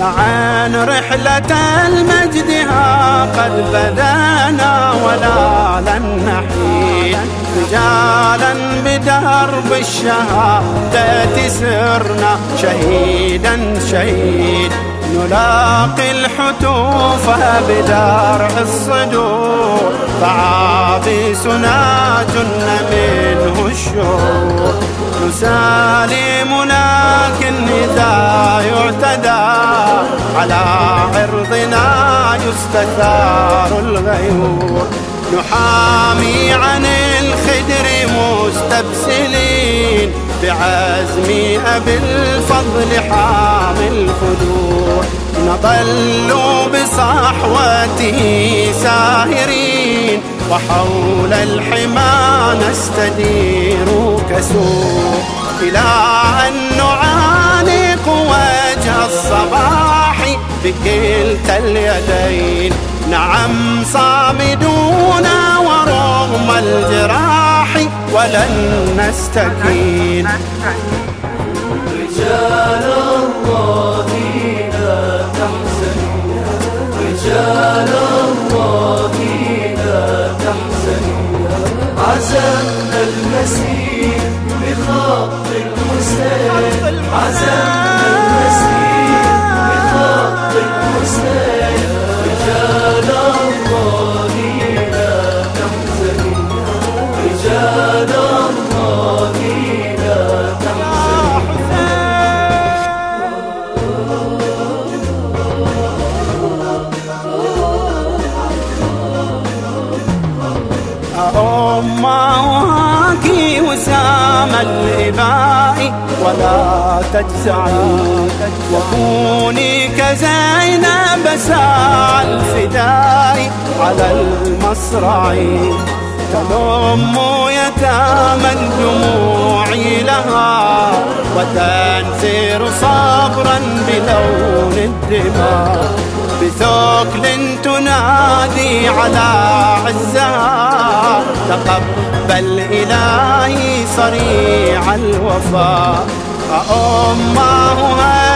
معا رحلة المجد ها قد بدانا ولا لن نحيد. رجالا بدرب الشهادة سرنا شهيدا شهيد. نلاقي الحتوف بدار الصدور. فعابسنا جن منه الشرور نسالم لكن إذا يعتدى. على عرضنا يستثار الغيور. نحامي عن الخدر مستبسلين. بعزم أبي الفضل حامي الخدور نظل بصحوته ساهرين وحول الحمى نستدير كسور إلى أن نعانق وجه الصباح بكلتا اليدين. نعم صامدون ورغم الجراح ولن نستكين. رجال الله رجال الله أمك وسام الإباء ولا تجزعي. وكوني كزينب ساعة الفداء على المصرع. تضم يتامى الدموع لها وتنثر صبرا بلون الدماء. تنادي على عزها تقبل إلهي صريع الوفاء. أمه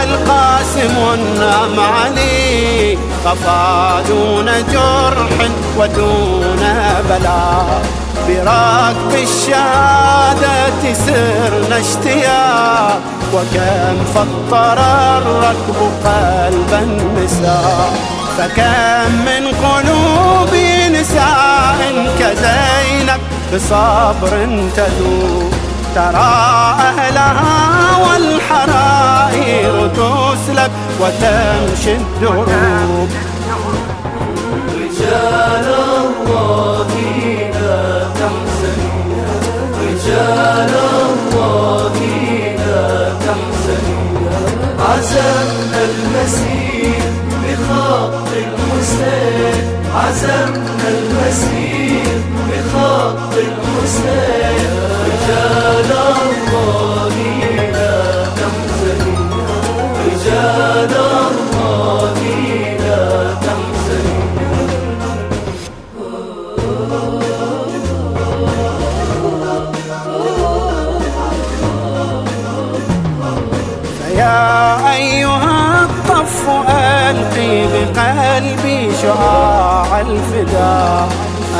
القاسم أم علي خفا دون جرح ودون بلاء بركب الشهادة سرنا اشتياق وكم فطر الركب قلب النساء. فكم من قلوب نساء كزينب بصبر تذوب ترى أهلها والحرائر تسلب وتمشي الدروب. رجال الله لا تحزنوا رجال الله لا تحزنوا عزمنا المسير بخط الحسين عزمنا المسير بخط الحسين رجال الله بقلبي شعاع الفداء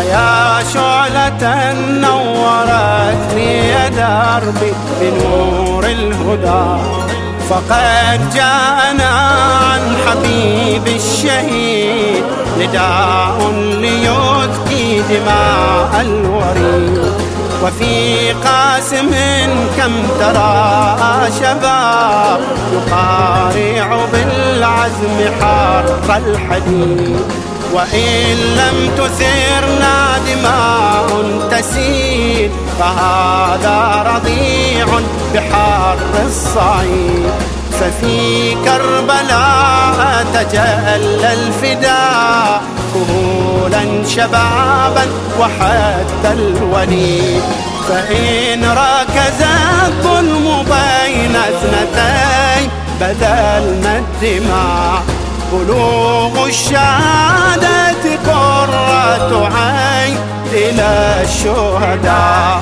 يا شعلة نورت لي دربي بنور الهدى. فقد جاءنا عن حبيب الشهيد. نداء ليذكي دماء الوريد. وفي قاسم كم ترى شباب يقارع بالعزم حار الحديد. وإن لم تثرنا دماء تسيل فهذا رضيع بحار الصعيد. ففي كربلاء تجلى الفداء كهولا شبابا وحتى الوليد. فإن ركز الظلم بين اثنتين بذلنا الدماء بلوغ الشهادة قرة عين إلى الشهداء.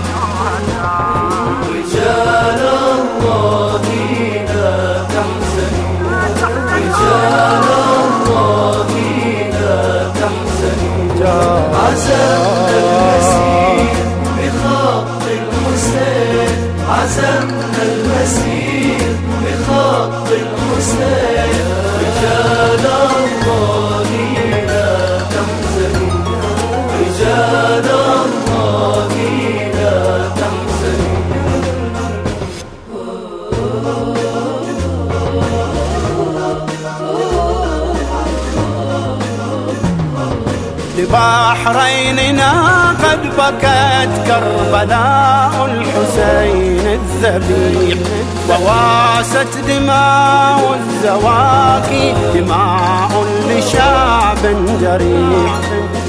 لبحريننا قد بكت كربلاء الحسين الذبيح وواست دماء الزواكي دماء لشعب جريح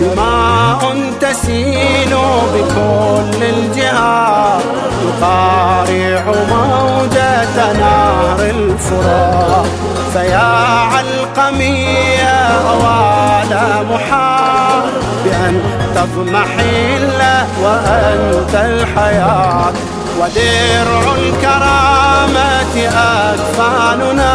دماء تسيل بكل الجهات تقارع موجة نار الفرات فيا علقمية أوال محال بأن تضمحل وأنت الحياة. ودرع الكرامة أكفاننا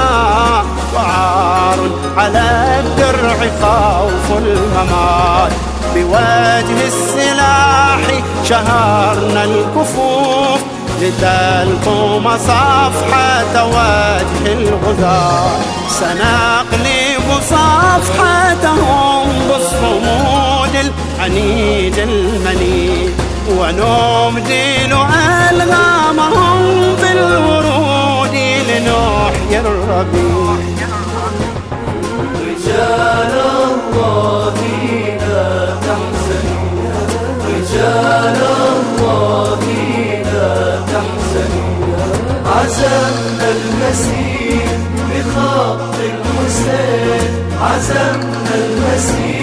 وعار على الدرع خوف الممات بوجه السلاح شهرنا الكفوف لتلقوا صفحة وجه الغزاة. سنقلب صفحتهم بالصمود العنيد المنيد ونبدل ألغامهم بالورود لنحيي الربيع. عزمنا المسيح